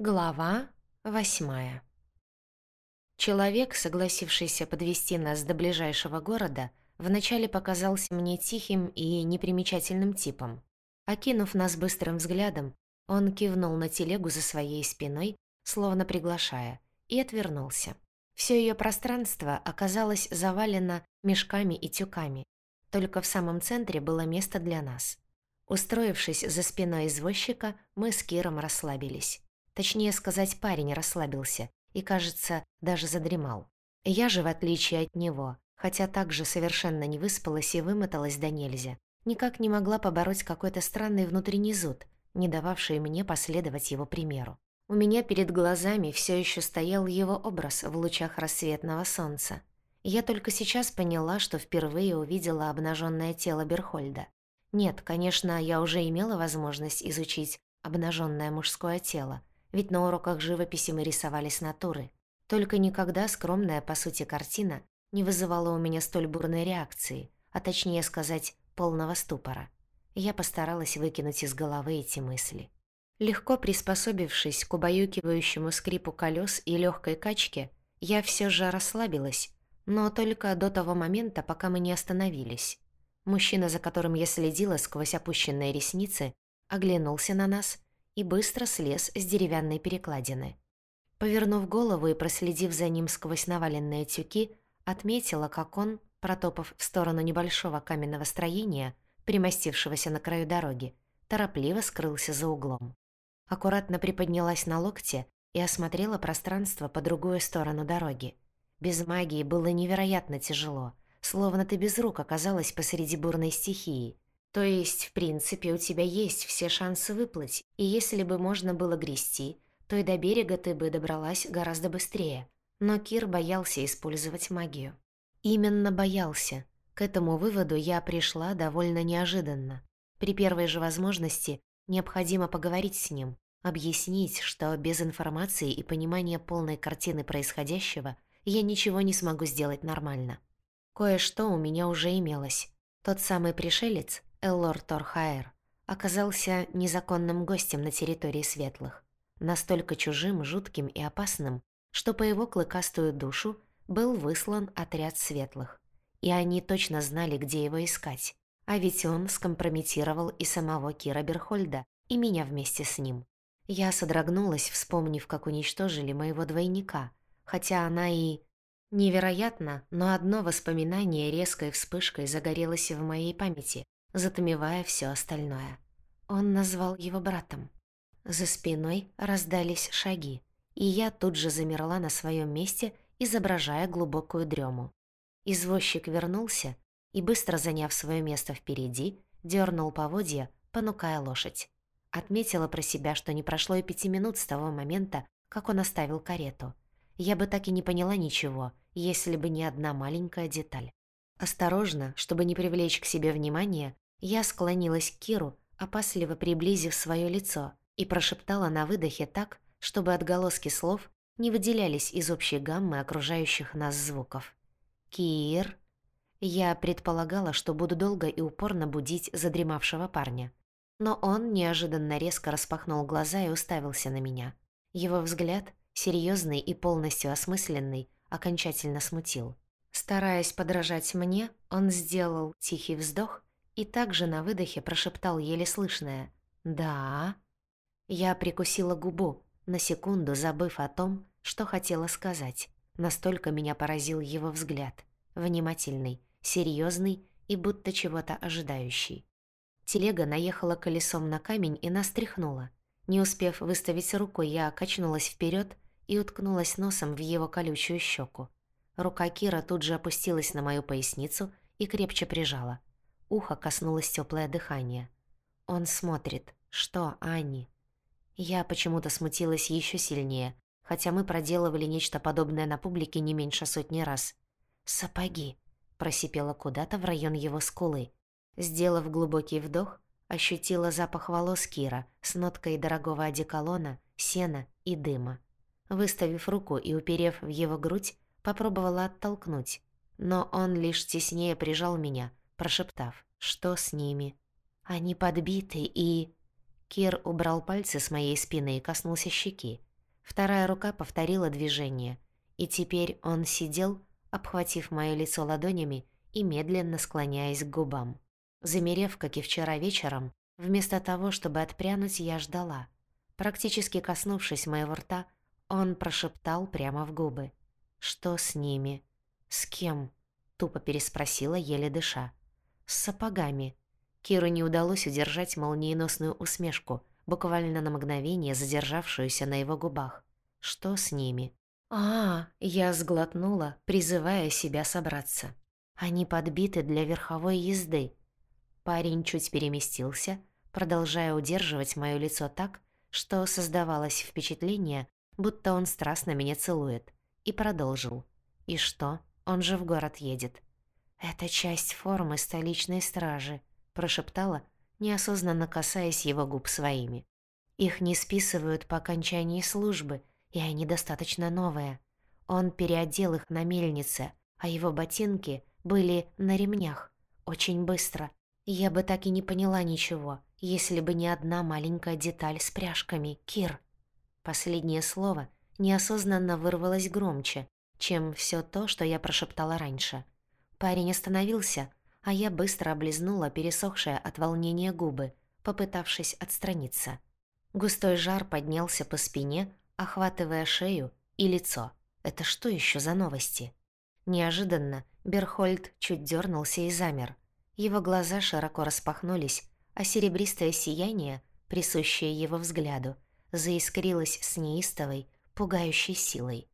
Глава восьмая Человек, согласившийся подвести нас до ближайшего города, вначале показался мне тихим и непримечательным типом. Окинув нас быстрым взглядом, он кивнул на телегу за своей спиной, словно приглашая, и отвернулся. Все ее пространство оказалось завалено мешками и тюками. Только в самом центре было место для нас. Устроившись за спиной извозчика, мы с Киром расслабились. Точнее сказать, парень расслабился и, кажется, даже задремал. Я же, в отличие от него, хотя также совершенно не выспалась и вымоталась до нельзя, никак не могла побороть какой-то странный внутренний зуд, не дававший мне последовать его примеру. У меня перед глазами все еще стоял его образ в лучах рассветного солнца. Я только сейчас поняла, что впервые увидела обнаженное тело Берхольда. Нет, конечно, я уже имела возможность изучить обнаженное мужское тело, ведь на уроках живописи мы рисовали с натуры. Только никогда скромная, по сути, картина не вызывала у меня столь бурной реакции, а точнее сказать, полного ступора. Я постаралась выкинуть из головы эти мысли. Легко приспособившись к убаюкивающему скрипу колес и легкой качке, я все же расслабилась, но только до того момента, пока мы не остановились. Мужчина, за которым я следила сквозь опущенные ресницы, оглянулся на нас и быстро слез с деревянной перекладины. Повернув голову и проследив за ним сквозь наваленные тюки, отметила, как он, протопав в сторону небольшого каменного строения, примостившегося на краю дороги, торопливо скрылся за углом. Аккуратно приподнялась на локте и осмотрела пространство по другую сторону дороги. Без магии было невероятно тяжело, словно ты без рук оказалась посреди бурной стихии, то есть, в принципе, у тебя есть все шансы выплыть, и если бы можно было грести, то и до берега ты бы добралась гораздо быстрее. Но Кир боялся использовать магию. Именно боялся. К этому выводу я пришла довольно неожиданно. При первой же возможности необходимо поговорить с ним, объяснить, что без информации и понимания полной картины происходящего я ничего не смогу сделать нормально. Кое-что у меня уже имелось. Тот самый пришелец, Эллор Торхаэр оказался незаконным гостем на территории Светлых, настолько чужим, жутким и опасным, что по его клыкастую душу был выслан отряд Светлых, и они точно знали, где его искать. А ведь он скомпрометировал и самого Кира Берхольда, и меня вместе с ним. Я содрогнулась, вспомнив, как уничтожили моего двойника, хотя она и... Невероятно, но одно воспоминание резкой вспышкой загорелось в моей памяти, затмевая все остальное. Он назвал его братом. За спиной раздались шаги, и я тут же замерла на своем месте, изображая глубокую дрему. Извозчик вернулся и, быстро заняв свое место впереди, дернул поводья, понукая лошадь. Отметила про себя, что не прошло и пяти минут с того момента, как он оставил карету. Я бы так и не поняла ничего, если бы не одна маленькая деталь. Осторожно, чтобы не привлечь к себе внимания, я склонилась к Киру, опасливо приблизив свое лицо, и прошептала на выдохе так, чтобы отголоски слов не выделялись из общей гаммы окружающих нас звуков. «Кир...» Я предполагала, что буду долго и упорно будить задремавшего парня. Но он неожиданно резко распахнул глаза и уставился на меня. Его взгляд, серьезный и полностью осмысленный, окончательно смутил. Стараясь подражать мне, он сделал тихий вздох и также на выдохе прошептал еле слышное «Да». Я прикусила губу, на секунду забыв о том, что хотела сказать. Настолько меня поразил его взгляд. Внимательный, серьезный и будто чего-то ожидающий. Телега наехала колесом на камень и нас тряхнула. Не успев выставить руку, я качнулась вперед и уткнулась носом в его колючую щеку. Рука Кира тут же опустилась на мою поясницу и крепче прижала. Ухо коснулось теплое дыхание. Он смотрит. Что, Анни? Я почему-то смутилась еще сильнее, хотя мы проделывали нечто подобное на публике не меньше сотни раз. «Сапоги!» – просипела куда-то в район его скулы. Сделав глубокий вдох, ощутила запах волос Кира с ноткой дорогого одеколона, сена и дыма. Выставив руку и уперев в его грудь, Попробовала оттолкнуть, но он лишь теснее прижал меня, прошептав, что с ними. Они подбиты и... Кир убрал пальцы с моей спины и коснулся щеки, Вторая рука повторила движение, и теперь он сидел, обхватив моё лицо ладонями и медленно склоняясь к губам. Замерев, как и вчера вечером, вместо того, чтобы отпрянуть, я ждала. Практически коснувшись моего рта, он прошептал прямо в губы. «Что с ними?» «С кем?» — тупо переспросила, еле дыша. «С сапогами». Киру не удалось удержать молниеносную усмешку, буквально на мгновение задержавшуюся на его губах. «Что с ними?» «А, я сглотнула, призывая себя собраться. Они подбиты для верховой езды». Парень чуть переместился, продолжая удерживать моё лицо так, что создавалось впечатление, будто он страстно меня целует, и продолжил. «И что? Он же в город едет». «Это часть формы столичной стражи», — прошептала, неосознанно касаясь его губ своими. «Их не списывают по окончании службы, и они достаточно новые. Он переодел их на мельнице, а его ботинки были на ремнях. Очень быстро. Я бы так и не поняла ничего, если бы не одна маленькая деталь с пряжками, Кир. Последнее слово неосознанно вырвалось громче, чем все то, что я прошептала раньше. Парень остановился, а я быстро облизнула пересохшие от волнения губы, попытавшись отстраниться. Густой жар поднялся по спине, охватывая шею и лицо. Это что еще за новости? Неожиданно Берхольд чуть дернулся и замер. Его глаза широко распахнулись, а серебристое сияние, присущее его взгляду, заискрилось с неистовой, пугающей силой.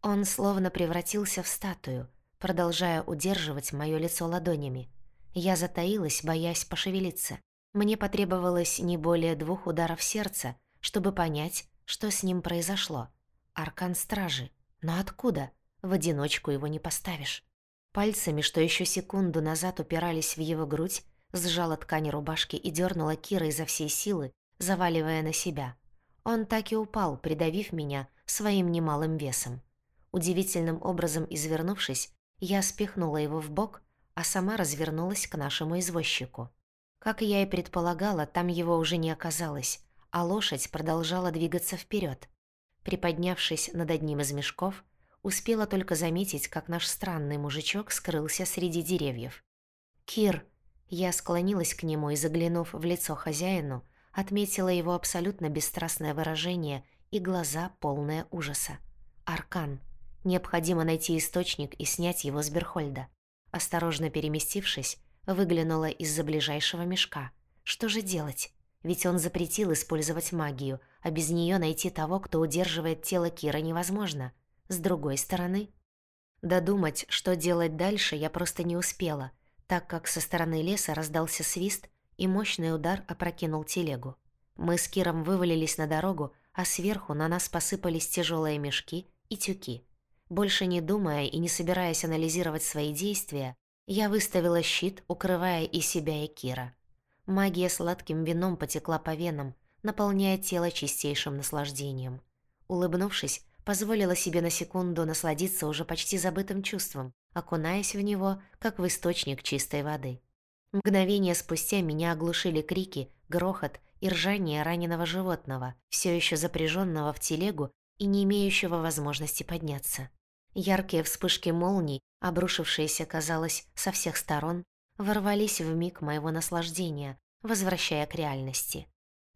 Он словно превратился в статую, продолжая удерживать моё лицо ладонями. Я затаилась, боясь пошевелиться. Мне потребовалось не более двух ударов сердца, чтобы понять, что с ним произошло. Аркан стражи. Но откуда? В одиночку его не поставишь. Пальцами, что еще секунду назад упирались в его грудь, сжала ткань рубашки и дернула Кира изо всей силы, заваливая на себя. Он так и упал, придавив меня своим немалым весом. Удивительным образом извернувшись, я спихнула его в бок, а сама развернулась к нашему извозчику. Как я и предполагала, там его уже не оказалось, а лошадь продолжала двигаться вперед. Приподнявшись над одним из мешков, успела только заметить, как наш странный мужичок скрылся среди деревьев. «Кир!» Я склонилась к нему и, заглянув в лицо хозяину, отметила его абсолютно бесстрастное выражение и глаза, полные ужаса. «Аркан. Необходимо найти источник и снять его с Берхольда». Осторожно переместившись, выглянула из-за ближайшего мешка. «Что же делать? Ведь он запретил использовать магию, а без нее найти того, кто удерживает тело Кира, невозможно. С другой стороны...» Додумать, что делать дальше, я просто не успела — так как со стороны леса раздался свист, и мощный удар опрокинул телегу. Мы с Киром вывалились на дорогу, а сверху на нас посыпались тяжелые мешки и тюки. Больше не думая и не собираясь анализировать свои действия, я выставила щит, укрывая и себя, и Кира. Магия сладким вином потекла по венам, наполняя тело чистейшим наслаждением. Улыбнувшись, позволила себе на секунду насладиться уже почти забытым чувством, окунаясь в него, как в источник чистой воды. Мгновение спустя меня оглушили крики, грохот и ржание раненого животного, все еще запряженного в телегу и не имеющего возможности подняться. Яркие вспышки молний, обрушившиеся, казалось, со всех сторон, ворвались в миг моего наслаждения, возвращая к реальности.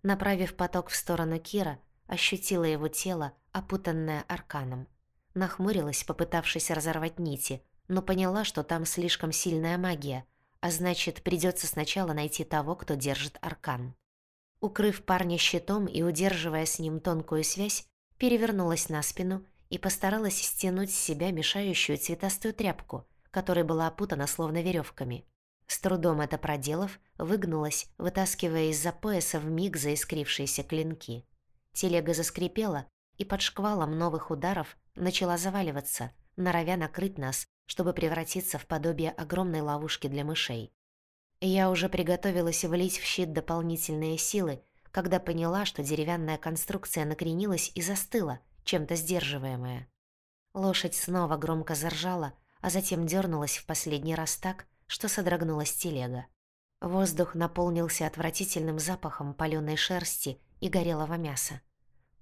Направив поток в сторону Кира, ощутила его тело, опутанное арканом. Нахмурилась, попытавшись разорвать нити, но поняла, что там слишком сильная магия, а значит, придется сначала найти того, кто держит аркан. Укрыв парня щитом и удерживая с ним тонкую связь, перевернулась на спину и постаралась стянуть с себя мешающую цветастую тряпку, которой была опутана словно веревками. С трудом это проделав, выгнулась, вытаскивая из-за пояса вмиг заискрившиеся клинки. Телега заскрипела, и под шквалом новых ударов начала заваливаться, норовя накрыть нас, чтобы превратиться в подобие огромной ловушки для мышей. Я уже приготовилась влить в щит дополнительные силы, когда поняла, что деревянная конструкция накренилась и застыла, чем-то сдерживаемая. Лошадь снова громко заржала, а затем дернулась в последний раз так, что содрогнулась телега. Воздух наполнился отвратительным запахом палёной шерсти и горелого мяса.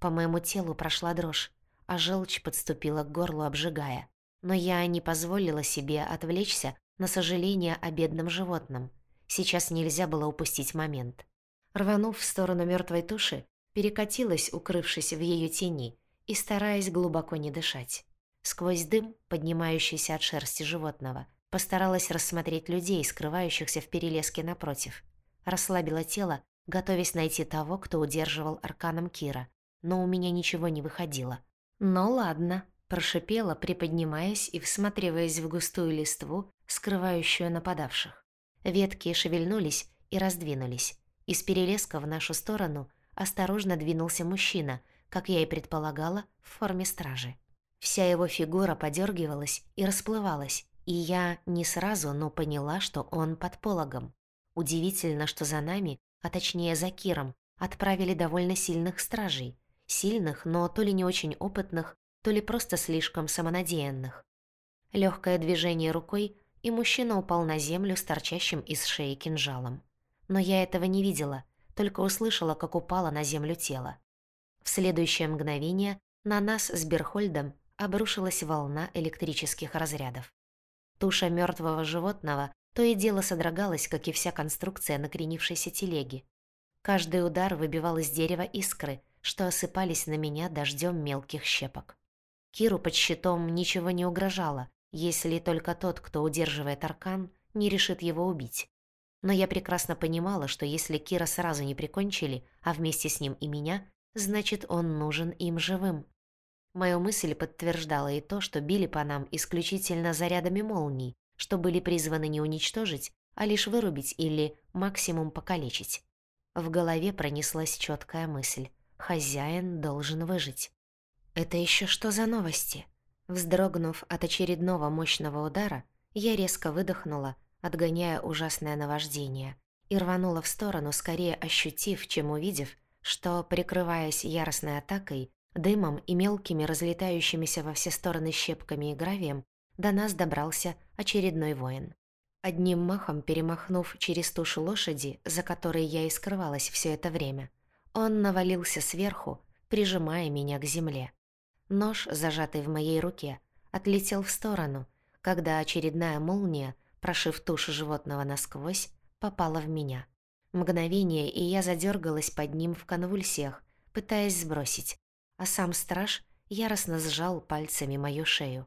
По моему телу прошла дрожь, а желчь подступила к горлу, обжигая. Но я не позволила себе отвлечься на сожаление о бедном животном. Сейчас нельзя было упустить момент. Рванув в сторону мертвой туши, перекатилась, укрывшись в ее тени, и стараясь глубоко не дышать. Сквозь дым, поднимающийся от шерсти животного, постаралась рассмотреть людей, скрывающихся в перелеске напротив. Расслабила тело, готовясь найти того, кто удерживал арканом Кира, но у меня ничего не выходило. «Ну ладно», – прошипела, приподнимаясь и всматриваясь в густую листву, скрывающую нападавших. Ветки шевельнулись и раздвинулись. Из перелеска в нашу сторону осторожно двинулся мужчина, как я и предполагала, в форме стражи. Вся его фигура подергивалась и расплывалась, и я не сразу, но поняла, что он под пологом. Удивительно, что за нами, а точнее за Киром, отправили довольно сильных стражей. Сильных, но то ли не очень опытных, то ли просто слишком самонадеянных. Легкое движение рукой, и мужчина упал на землю с торчащим из шеи кинжалом. Но я этого не видела, только услышала, как упало на землю тело. В следующее мгновение на нас с Берхольдом обрушилась волна электрических разрядов. Туша мертвого животного то и дело содрогалась, как и вся конструкция накренившейся телеги. Каждый удар выбивал из дерева искры, что осыпались на меня дождем мелких щепок. Киру под щитом ничего не угрожало, если только тот, кто удерживает аркан, не решит его убить. Но я прекрасно понимала, что если Кира сразу не прикончили, а вместе с ним и меня, значит, он нужен им живым. Мою мысль подтверждала и то, что били по нам исключительно зарядами молний, что были призваны не уничтожить, а лишь вырубить или максимум покалечить. В голове пронеслась четкая мысль. Хозяин должен выжить. Это еще что за новости? Вздрогнув от очередного мощного удара, я резко выдохнула, отгоняя ужасное наваждение, и рванула в сторону, скорее ощутив, чем увидев, что, прикрываясь яростной атакой, дымом и мелкими разлетающимися во все стороны щепками и гравием, до нас добрался очередной воин. Одним махом перемахнув через тушу лошади, за которой я и скрывалась все это время, он навалился сверху, прижимая меня к земле. Нож, зажатый в моей руке, отлетел в сторону, когда очередная молния, прошив тушу животного насквозь, попала в меня. Мгновение, и я задергалась под ним в конвульсиях, пытаясь сбросить, а сам страж яростно сжал пальцами мою шею.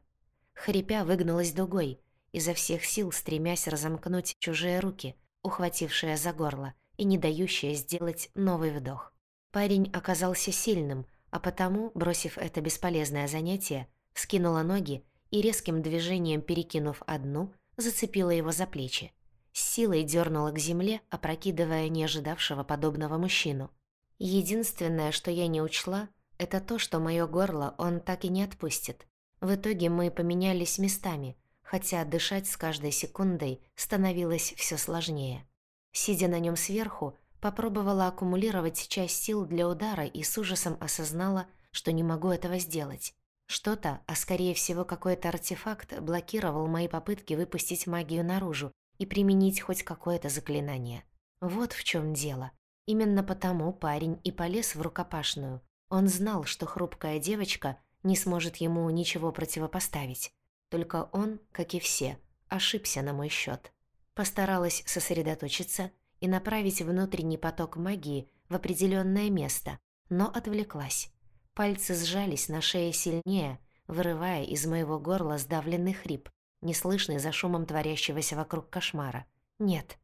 Хрипя выгнулась дугой, изо всех сил стремясь разомкнуть чужие руки, ухватившие за горло и не дающие сделать новый вдох. Парень оказался сильным, а потому, бросив это бесполезное занятие, скинула ноги и резким движением перекинув одну, зацепила его за плечи. С силой дернула к земле, опрокидывая не ожидавшего подобного мужчину. Единственное, что я не учла, это то, что мое горло он так и не отпустит. В итоге мы поменялись местами, хотя дышать с каждой секундой становилось все сложнее. Сидя на нем сверху, попробовала аккумулировать часть сил для удара и с ужасом осознала, что не могу этого сделать. Что-то, а скорее всего какой-то артефакт, блокировал мои попытки выпустить магию наружу и применить хоть какое-то заклинание. Вот в чем дело. Именно потому парень и полез в рукопашную. Он знал, что хрупкая девочка не сможет ему ничего противопоставить. Только он, как и все, ошибся на мой счет. Постаралась сосредоточиться и направить внутренний поток магии в определенное место, но отвлеклась. Пальцы сжались на шее сильнее, вырывая из моего горла сдавленный хрип, неслышный за шумом творящегося вокруг кошмара. Нет.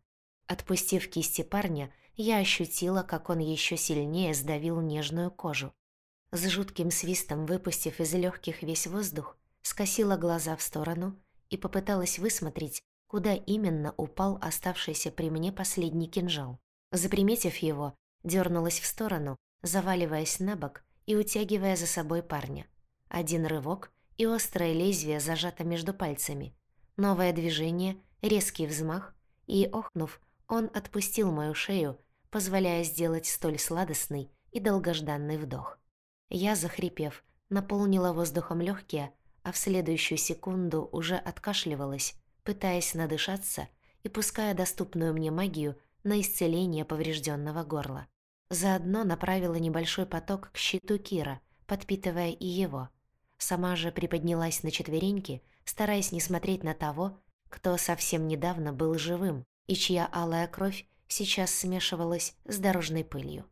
Отпустив кисти парня, я ощутила, как он еще сильнее сдавил нежную кожу. С жутким свистом выпустив из легких весь воздух, скосила глаза в сторону и попыталась высмотреть, куда именно упал оставшийся при мне последний кинжал. Заприметив его, дернулась в сторону, заваливаясь на бок и утягивая за собой парня. Один рывок, и острое лезвие зажато между пальцами. Новое движение, резкий взмах, и, охнув, он отпустил мою шею, позволяя сделать столь сладостный и долгожданный вдох. Я, захрипев, наполнила воздухом легкие, а в следующую секунду уже откашливалась, пытаясь надышаться и пуская доступную мне магию на исцеление поврежденного горла. Заодно направила небольшой поток к щиту Кира, подпитывая и его. Сама же приподнялась на четвереньки, стараясь не смотреть на того, кто совсем недавно был живым и чья алая кровь сейчас смешивалась с дорожной пылью.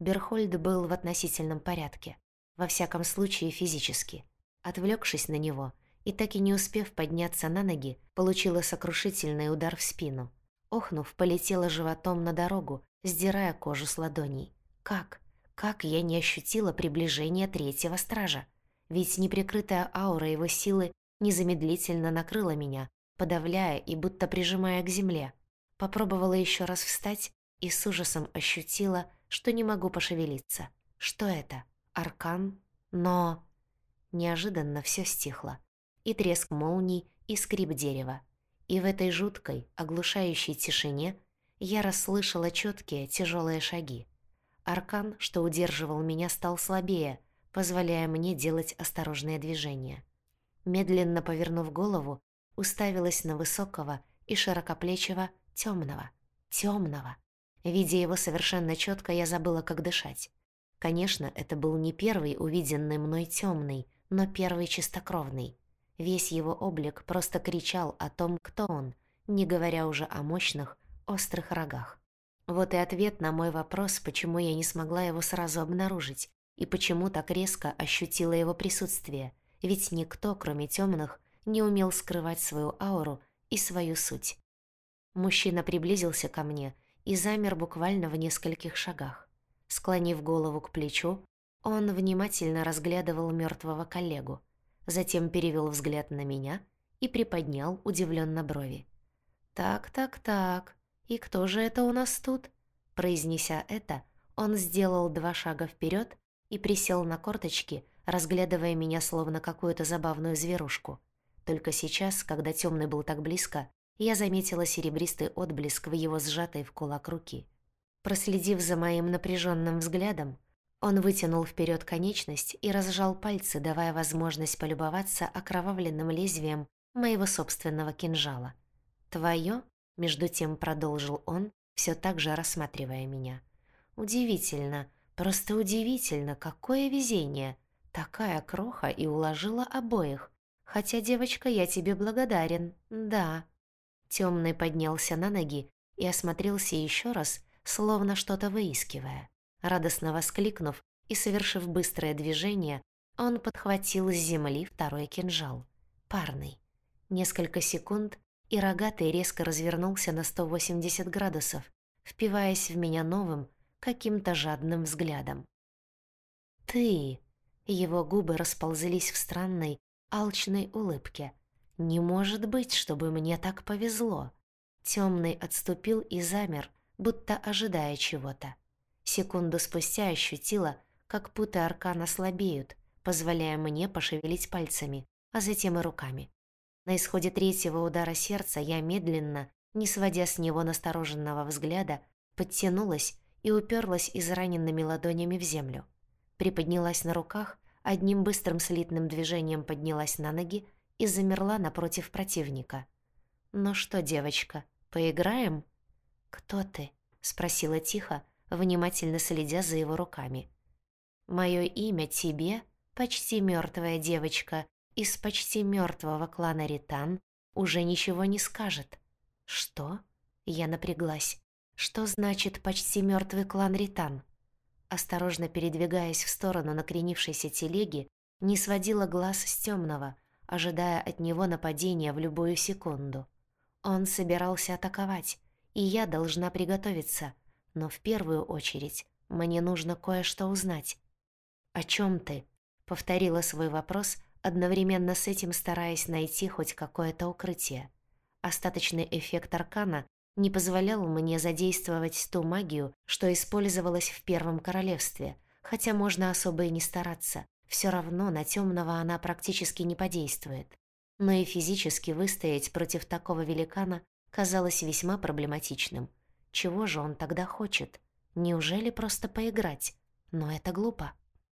Берхольд был в относительном порядке, во всяком случае физически. Отвлекшись на него и так и не успев подняться на ноги, получила сокрушительный удар в спину. Охнув, полетела животом на дорогу, сдирая кожу с ладоней. Как? Как я не ощутила приближения третьего стража? Ведь неприкрытая аура его силы незамедлительно накрыла меня, подавляя и будто прижимая к земле. Попробовала еще раз встать и с ужасом ощутила, что не могу пошевелиться. Что это? Аркан? Но... Неожиданно все стихло. И треск молний, и скрип дерева. И в этой жуткой, оглушающей тишине я расслышала четкие, тяжелые шаги. Аркан, что удерживал меня, стал слабее, позволяя мне делать осторожные движения. Медленно повернув голову, уставилась на высокого и широкоплечего темного, темного. Видя его совершенно четко, я забыла, как дышать. Конечно, это был не первый увиденный мной темный, но первый чистокровный. Весь его облик просто кричал о том, кто он, не говоря уже о мощных, острых рогах. Вот и ответ на мой вопрос, почему я не смогла его сразу обнаружить и почему так резко ощутила его присутствие, ведь никто, кроме темных, не умел скрывать свою ауру и свою суть. Мужчина приблизился ко мне и замер буквально в нескольких шагах. Склонив голову к плечу, он внимательно разглядывал мертвого коллегу, затем перевел взгляд на меня и приподнял удивленно брови. «Так, так, так, и кто же это у нас тут?» Произнеся это, он сделал два шага вперед и присел на корточки, разглядывая меня словно какую-то забавную зверушку. Только сейчас, когда темный был так близко, я заметила серебристый отблеск в его сжатой в кулак руки. Проследив за моим напряженным взглядом, он вытянул вперед конечность и разжал пальцы, давая возможность полюбоваться окровавленным лезвием моего собственного кинжала. «Твое?» — между тем продолжил он, все так же рассматривая меня. «Удивительно, просто удивительно, какое везение! Такая кроха и уложила обоих. Хотя, девочка, я тебе благодарен, да». Темный поднялся на ноги и осмотрелся еще раз, словно что-то выискивая. Радостно воскликнув и совершив быстрое движение, он подхватил с земли второй кинжал. Парный. Несколько секунд, и рогатый резко развернулся на 180 градусов, впиваясь в меня новым, каким-то жадным взглядом. «Ты!» Его губы расползлись в странной, алчной улыбке – не может быть, чтобы мне так повезло. Темный отступил и замер, будто ожидая чего-то. Секунду спустя ощутила, как путы аркана слабеют, позволяя мне пошевелить пальцами, а затем и руками. На исходе третьего удара сердца я медленно, не сводя с него настороженного взгляда, подтянулась и уперлась израненными ладонями в землю. Приподнялась на руках, одним быстрым слитным движением поднялась на ноги, и замерла напротив противника. «Ну что, девочка, поиграем?» «Кто ты?» — спросила тихо, внимательно следя за его руками. «Моё имя тебе, почти мёртвая девочка, из почти мёртвого клана Ритан, уже ничего не скажет». «Что?» — я напряглась. «Что значит почти мёртвый клан Ритан?» Осторожно передвигаясь в сторону накренившейся телеги, не сводила глаз с тёмного, ожидая от него нападения в любую секунду. Он собирался атаковать, и я должна приготовиться, но в первую очередь мне нужно кое-что узнать. «О чем ты?» — повторила свой вопрос, одновременно с этим стараясь найти хоть какое-то укрытие. Остаточный эффект аркана не позволял мне задействовать ту магию, что использовалась в Первом Королевстве, хотя можно особо и не стараться. Все равно на темного она практически не подействует. Но и физически выстоять против такого великана казалось весьма проблематичным. Чего же он тогда хочет? Неужели просто поиграть? Но это глупо.